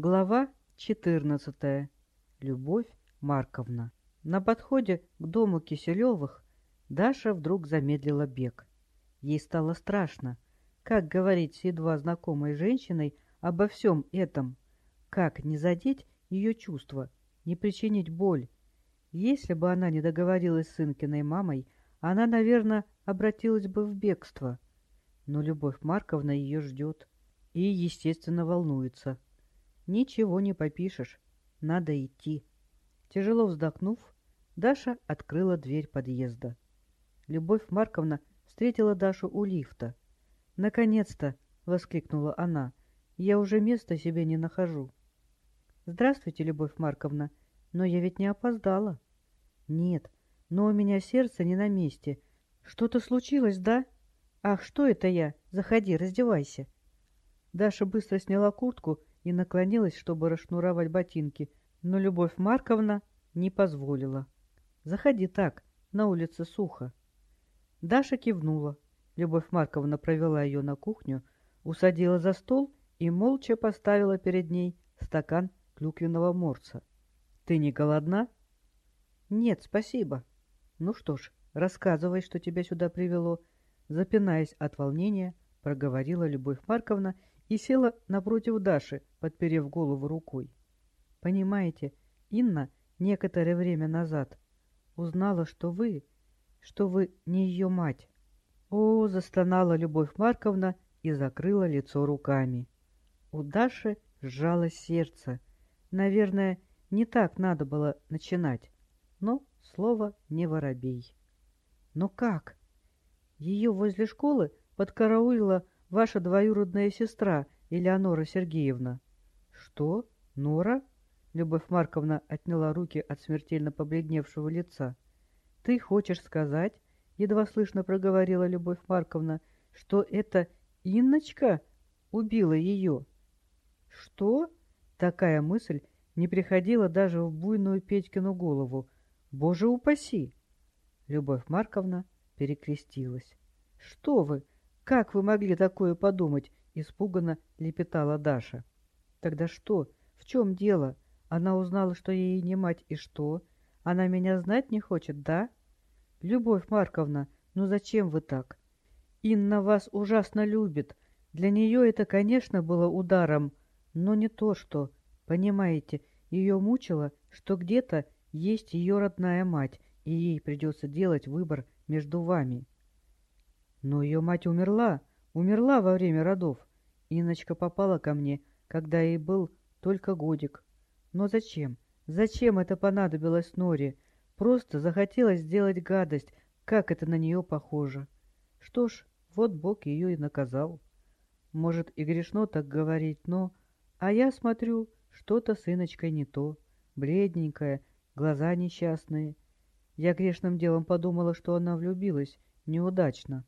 Глава 14. Любовь Марковна. На подходе к дому Киселевых Даша вдруг замедлила бег. Ей стало страшно. Как говорить с едва знакомой женщиной обо всем этом? Как не задеть ее чувства, не причинить боль? Если бы она не договорилась с Инкиной мамой, она, наверное, обратилась бы в бегство. Но Любовь Марковна ее ждет и, естественно, волнуется. Ничего не попишешь, надо идти. Тяжело вздохнув, Даша открыла дверь подъезда. Любовь Марковна встретила Дашу у лифта. «Наконец-то!» — воскликнула она. «Я уже места себе не нахожу». «Здравствуйте, Любовь Марковна, но я ведь не опоздала». «Нет, но у меня сердце не на месте. Что-то случилось, да?» «Ах, что это я? Заходи, раздевайся». Даша быстро сняла куртку и наклонилась, чтобы расшнуровать ботинки, но Любовь Марковна не позволила. «Заходи так, на улице сухо». Даша кивнула. Любовь Марковна провела ее на кухню, усадила за стол и молча поставила перед ней стакан клюквенного морса. «Ты не голодна?» «Нет, спасибо». «Ну что ж, рассказывай, что тебя сюда привело». Запинаясь от волнения, проговорила Любовь Марковна и села напротив Даши, подперев голову рукой. «Понимаете, Инна некоторое время назад узнала, что вы, что вы не ее мать». «О!» — застонала Любовь Марковна и закрыла лицо руками. У Даши сжалось сердце. Наверное, не так надо было начинать, но слово не воробей. «Но как?» Ее возле школы подкараулила ваша двоюродная сестра Элеонора Сергеевна». «Что? Нора?» Любовь Марковна отняла руки от смертельно побледневшего лица. «Ты хочешь сказать, — едва слышно проговорила Любовь Марковна, — что это Инночка убила ее?» «Что?» Такая мысль не приходила даже в буйную Петькину голову. «Боже упаси!» Любовь Марковна перекрестилась. «Что вы? «Как вы могли такое подумать?» — испуганно лепетала Даша. «Тогда что? В чем дело? Она узнала, что я ей не мать, и что? Она меня знать не хочет, да?» «Любовь Марковна, ну зачем вы так? Инна вас ужасно любит. Для нее это, конечно, было ударом, но не то что. Понимаете, ее мучило, что где-то есть ее родная мать, и ей придется делать выбор между вами». Но ее мать умерла, умерла во время родов. Инночка попала ко мне, когда ей был только годик. Но зачем? Зачем это понадобилось Норе? Просто захотелось сделать гадость, как это на нее похоже. Что ж, вот Бог ее и наказал. Может, и грешно так говорить, но... А я смотрю, что-то с Инночкой не то. Бледненькая, глаза несчастные. Я грешным делом подумала, что она влюбилась, неудачно.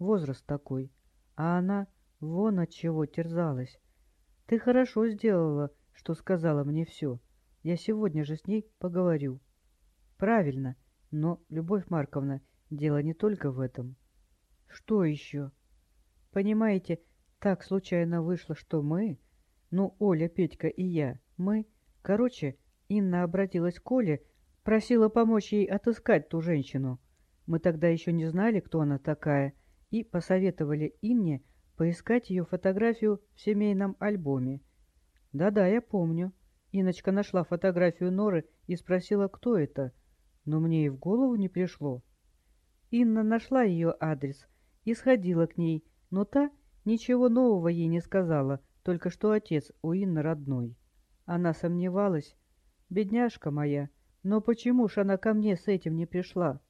Возраст такой. А она вон от чего терзалась. Ты хорошо сделала, что сказала мне все. Я сегодня же с ней поговорю. Правильно, но, Любовь Марковна, дело не только в этом. Что еще? Понимаете, так случайно вышло, что мы, ну, Оля, Петька и я, мы... Короче, Инна обратилась к Оле, просила помочь ей отыскать ту женщину. Мы тогда еще не знали, кто она такая, и посоветовали Инне поискать ее фотографию в семейном альбоме. Да-да, я помню. Иночка нашла фотографию Норы и спросила, кто это, но мне и в голову не пришло. Инна нашла ее адрес и сходила к ней, но та ничего нового ей не сказала, только что отец у Инны родной. Она сомневалась. «Бедняжка моя, но почему ж она ко мне с этим не пришла?»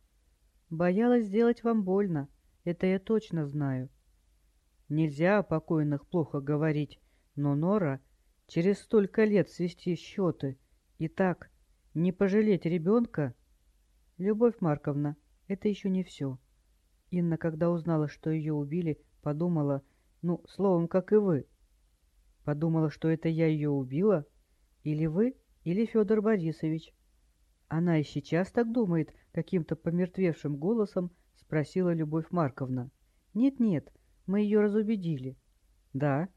«Боялась сделать вам больно», это я точно знаю. Нельзя о покойных плохо говорить, но Нора через столько лет свести счеты. И так, не пожалеть ребенка? Любовь Марковна, это еще не все. Инна, когда узнала, что ее убили, подумала, ну, словом, как и вы. Подумала, что это я ее убила? Или вы, или Федор Борисович. Она и сейчас так думает, каким-то помертвевшим голосом — спросила Любовь Марковна. «Нет-нет, мы ее разубедили». «Да?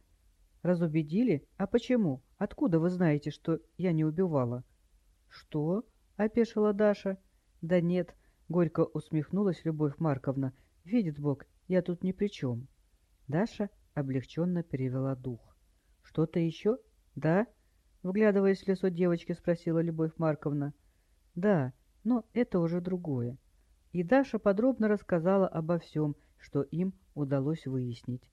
Разубедили? А почему? Откуда вы знаете, что я не убивала? Что? — опешила Даша. Да нет, — горько усмехнулась Любовь Марковна. Видит Бог, я тут ни при чем. Даша облегченно перевела дух. Что-то еще? Да? Вглядываясь в лицо девочки, спросила Любовь Марковна. Да, но это уже другое. И Даша подробно рассказала обо всем, что им удалось выяснить.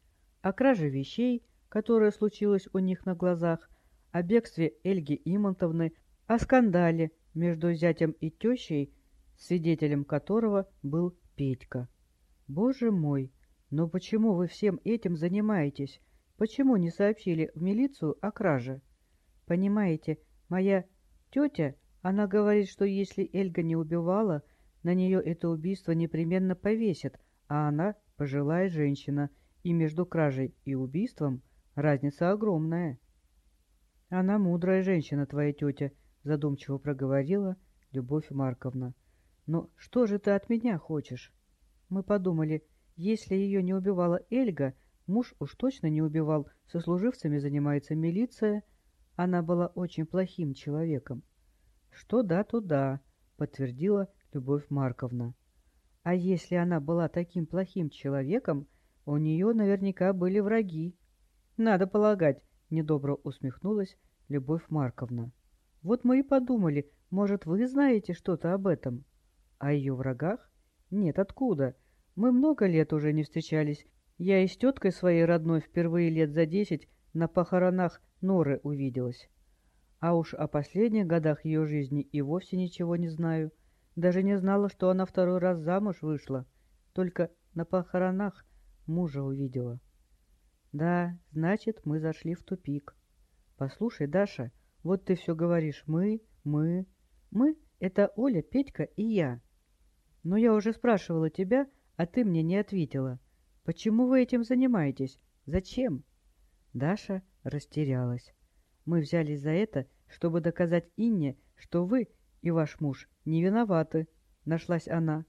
О краже вещей, которая случилась у них на глазах, о бегстве Эльги Имонтовны, о скандале между зятем и тещей, свидетелем которого был Петька. «Боже мой, но почему вы всем этим занимаетесь? Почему не сообщили в милицию о краже? Понимаете, моя тетя, она говорит, что если Эльга не убивала, на нее это убийство непременно повесят, а она пожилая женщина, и между кражей и убийством разница огромная. Она мудрая женщина, твоя тетя, задумчиво проговорила Любовь Марковна. Но что же ты от меня хочешь? Мы подумали, если ее не убивала Эльга, муж уж точно не убивал, сослуживцами занимается милиция. Она была очень плохим человеком. Что да, то да, подтвердила Любовь Марковна. А если она была таким плохим человеком, у нее наверняка были враги. Надо полагать, недобро усмехнулась Любовь Марковна. Вот мы и подумали, может, вы знаете что-то об этом? О ее врагах? Нет, откуда? Мы много лет уже не встречались. Я и с теткой своей родной впервые лет за десять на похоронах Норы увиделась. А уж о последних годах ее жизни и вовсе ничего не знаю. Даже не знала, что она второй раз замуж вышла. Только на похоронах мужа увидела. Да, значит, мы зашли в тупик. Послушай, Даша, вот ты все говоришь «мы», «мы». «Мы» — это Оля, Петька и я. Но я уже спрашивала тебя, а ты мне не ответила. Почему вы этим занимаетесь? Зачем? Даша растерялась. Мы взялись за это, чтобы доказать Инне, что вы и ваш муж не виноваты, нашлась она.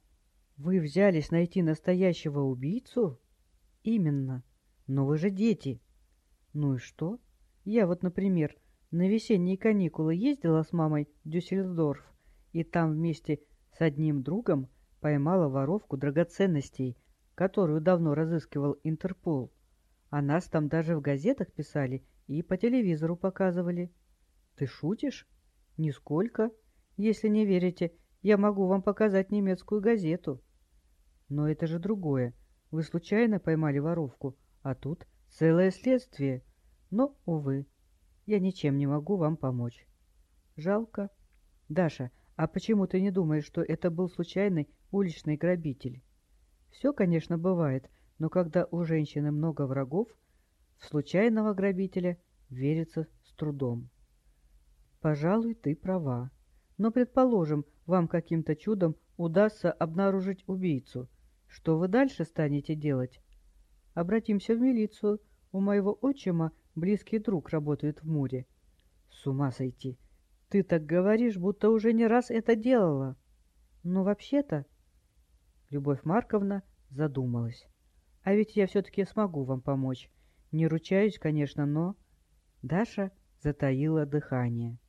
Вы взялись найти настоящего убийцу? Именно. Но вы же дети. Ну и что? Я вот, например, на весенние каникулы ездила с мамой в Дюссельдорф, и там вместе с одним другом поймала воровку драгоценностей, которую давно разыскивал Интерпол. А нас там даже в газетах писали и по телевизору показывали. Ты шутишь? Нисколько. Если не верите, я могу вам показать немецкую газету. Но это же другое. Вы случайно поймали воровку, а тут целое следствие. Но, увы, я ничем не могу вам помочь. Жалко. Даша, а почему ты не думаешь, что это был случайный уличный грабитель? Все, конечно, бывает, но когда у женщины много врагов, в случайного грабителя верится с трудом. Пожалуй, ты права. Но, предположим, вам каким-то чудом удастся обнаружить убийцу. Что вы дальше станете делать? Обратимся в милицию. У моего отчима Близкий друг работает в Муре. С ума сойти. Ты так говоришь, будто уже не раз это делала. Но вообще-то... Любовь Марковна задумалась. А ведь я все-таки смогу вам помочь. Не ручаюсь, конечно, но... Даша затаила дыхание.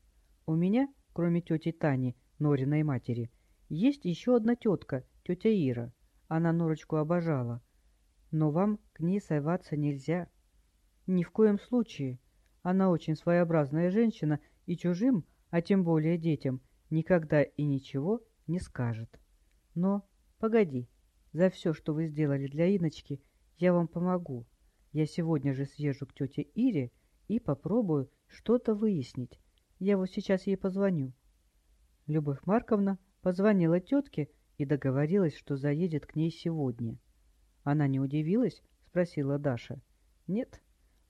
У меня, кроме тети Тани, Нориной матери, есть еще одна тетка, тетя Ира. Она Норочку обожала. Но вам к ней соваться нельзя. Ни в коем случае. Она очень своеобразная женщина и чужим, а тем более детям, никогда и ничего не скажет. Но, погоди, за все, что вы сделали для Иночки, я вам помогу. Я сегодня же съезжу к тете Ире и попробую что-то выяснить. Я вот сейчас ей позвоню. Любовь Марковна позвонила тетке и договорилась, что заедет к ней сегодня. Она не удивилась? Спросила Даша. Нет,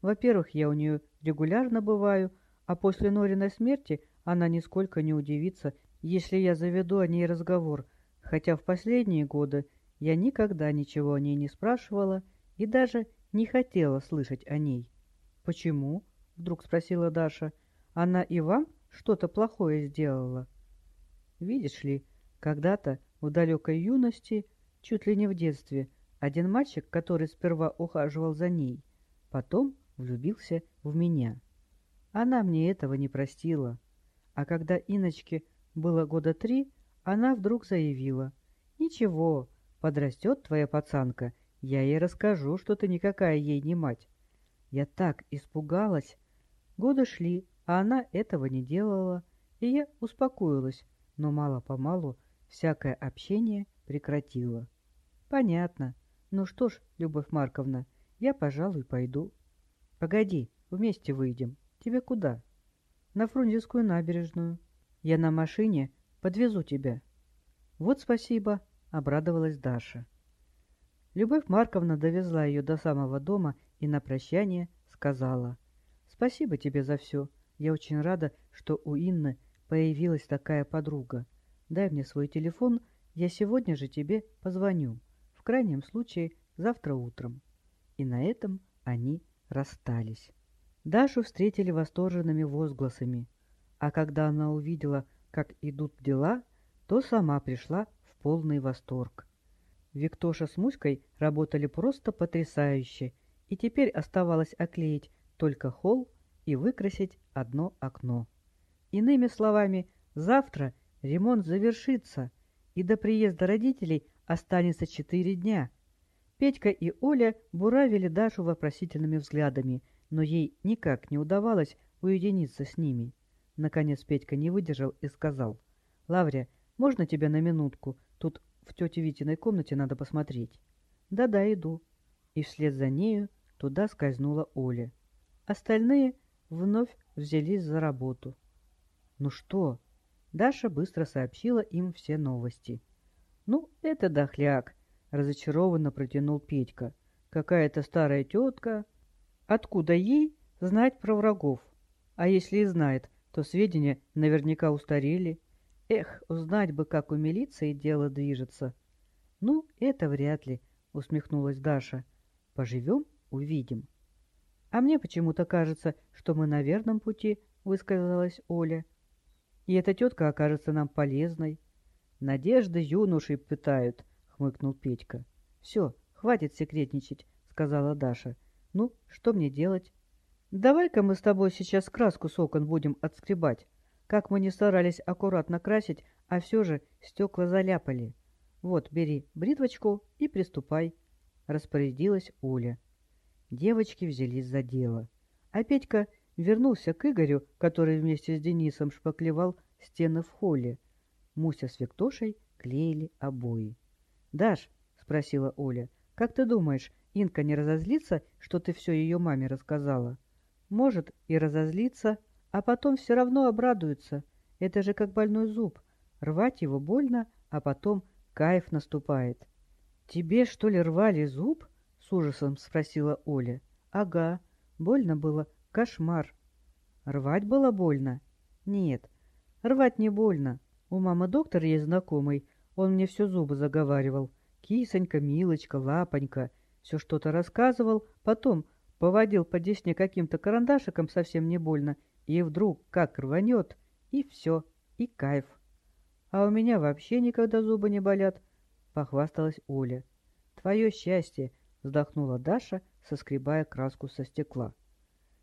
во-первых, я у нее регулярно бываю, а после Нориной смерти она нисколько не удивится, если я заведу о ней разговор, хотя в последние годы я никогда ничего о ней не спрашивала и даже не хотела слышать о ней. «Почему?» — вдруг спросила Даша. «Она и вам что-то плохое сделала?» «Видишь ли, когда-то в далекой юности, чуть ли не в детстве, один мальчик, который сперва ухаживал за ней, потом влюбился в меня. Она мне этого не простила. А когда Иночке было года три, она вдруг заявила. «Ничего, подрастет твоя пацанка, я ей расскажу, что ты никакая ей не мать». Я так испугалась. Годы шли, а она этого не делала, и я успокоилась, но мало-помалу всякое общение прекратила. Понятно. Ну что ж, Любовь Марковна, я, пожалуй, пойду. Погоди, вместе выйдем. Тебе куда? На Фрунзенскую набережную. Я на машине подвезу тебя. Вот спасибо, обрадовалась Даша. Любовь Марковна довезла ее до самого дома и на прощание сказала. Спасибо тебе за все. Я очень рада, что у Инны появилась такая подруга. Дай мне свой телефон, я сегодня же тебе позвоню. В крайнем случае, завтра утром. И на этом они расстались. Дашу встретили восторженными возгласами, а когда она увидела, как идут дела, то сама пришла в полный восторг. Виктоша с Муськой работали просто потрясающе, и теперь оставалось оклеить только холл и выкрасить одно окно. Иными словами, завтра ремонт завершится, и до приезда родителей останется четыре дня. Петька и Оля буравили Дашу вопросительными взглядами – но ей никак не удавалось уединиться с ними. Наконец Петька не выдержал и сказал, «Лаврия, можно тебя на минутку? Тут в тете Витиной комнате надо посмотреть». «Да-да, иду». И вслед за нею туда скользнула Оля. Остальные вновь взялись за работу. «Ну что?» Даша быстро сообщила им все новости. «Ну, это дохляк», — разочарованно протянул Петька. «Какая-то старая тетка Откуда ей знать про врагов? А если и знает, то сведения наверняка устарели. Эх, узнать бы, как у милиции дело движется. Ну, это вряд ли, усмехнулась Даша. Поживем — увидим. А мне почему-то кажется, что мы на верном пути, высказалась Оля. И эта тетка окажется нам полезной. Надежды юношей пытают, хмыкнул Петька. Все, хватит секретничать, сказала Даша. Ну, что мне делать? Давай-ка мы с тобой сейчас краску с окон будем отскребать. Как мы не старались аккуратно красить, а все же стекла заляпали. Вот, бери бритвочку и приступай, — распорядилась Оля. Девочки взялись за дело. А Петька вернулся к Игорю, который вместе с Денисом шпаклевал стены в холле. Муся с Виктошей клеили обои. — Даш, — спросила Оля, — как ты думаешь, Инка не разозлится, что ты все ее маме рассказала? Может, и разозлится, а потом все равно обрадуется. Это же как больной зуб. Рвать его больно, а потом кайф наступает. «Тебе, что ли, рвали зуб?» — с ужасом спросила Оля. «Ага, больно было. Кошмар». «Рвать было больно?» «Нет, рвать не больно. У мамы доктор есть знакомый, он мне все зубы заговаривал. Кисонька, милочка, лапонька — все что-то рассказывал, потом поводил по десне каким-то карандашиком совсем не больно, и вдруг как рванет, и все, и кайф. А у меня вообще никогда зубы не болят, — похвасталась Оля. Твое счастье, — вздохнула Даша, соскребая краску со стекла.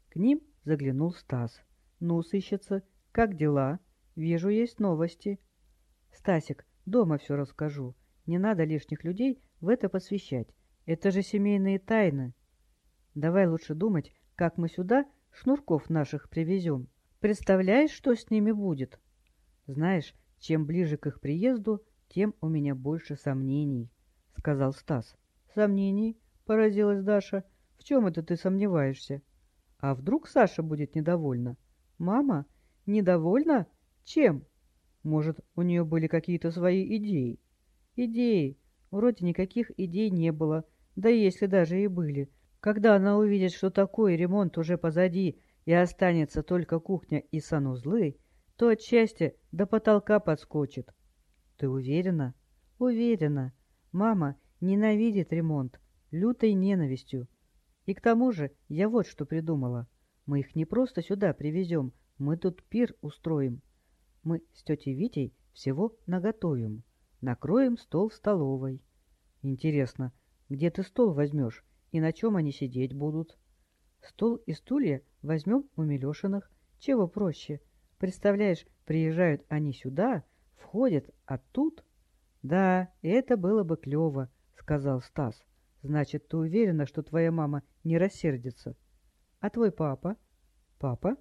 К ним заглянул Стас. Ну, сыщется, как дела? Вижу, есть новости. Стасик, дома все расскажу. Не надо лишних людей в это посвящать. Это же семейные тайны. Давай лучше думать, как мы сюда шнурков наших привезем. Представляешь, что с ними будет? Знаешь, чем ближе к их приезду, тем у меня больше сомнений, — сказал Стас. Сомнений? — поразилась Даша. В чем это ты сомневаешься? А вдруг Саша будет недовольна? Мама? Недовольна? Чем? Может, у нее были какие-то свои идеи? Идеи? Вроде никаких идей не было, — да если даже и были. Когда она увидит, что такой ремонт уже позади и останется только кухня и санузлы, то от счастья до потолка подскочит. Ты уверена? Уверена. Мама ненавидит ремонт, лютой ненавистью. И к тому же я вот что придумала. Мы их не просто сюда привезем, мы тут пир устроим. Мы с тетей Витей всего наготовим. Накроем стол в столовой. Интересно, где ты стол возьмешь? И на чем они сидеть будут? Стол и стулья возьмем у Милешиных. Чего проще? Представляешь, приезжают они сюда, входят, а тут... Да, это было бы клево, сказал Стас. Значит, ты уверена, что твоя мама не рассердится? А твой папа? Папа?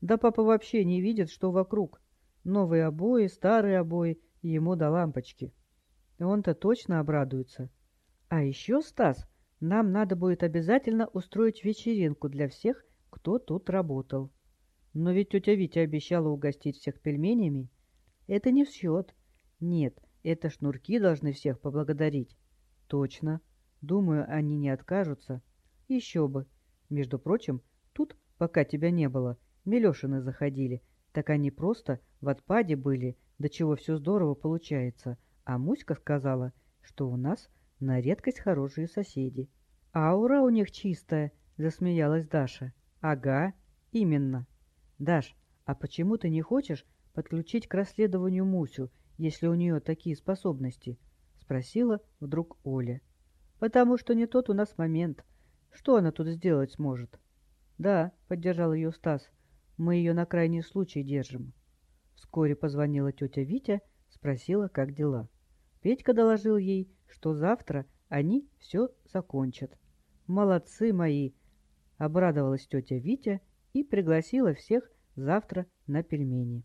Да папа вообще не видит, что вокруг. Новые обои, старые обои, ему до лампочки. Он-то точно обрадуется. А еще, Стас, нам надо будет обязательно устроить вечеринку для всех, кто тут работал. Но ведь тетя Витя обещала угостить всех пельменями. Это не в счет. Нет, это шнурки должны всех поблагодарить. Точно. Думаю, они не откажутся. Еще бы. Между прочим, тут, пока тебя не было, Милешины заходили. Так они просто в отпаде были, до чего все здорово получается. А Муська сказала, что у нас на редкость хорошие соседи. Аура у них чистая, засмеялась Даша. Ага, именно. Даш, а почему ты не хочешь подключить к расследованию Мусю, если у нее такие способности? Спросила вдруг Оля. Потому что не тот у нас момент. Что она тут сделать сможет? Да, поддержал ее Стас. Мы ее на крайний случай держим. Вскоре позвонила тетя Витя, спросила, как дела. Петька доложил ей, что завтра они все закончат. «Молодцы мои!» — обрадовалась тетя Витя и пригласила всех завтра на пельмени.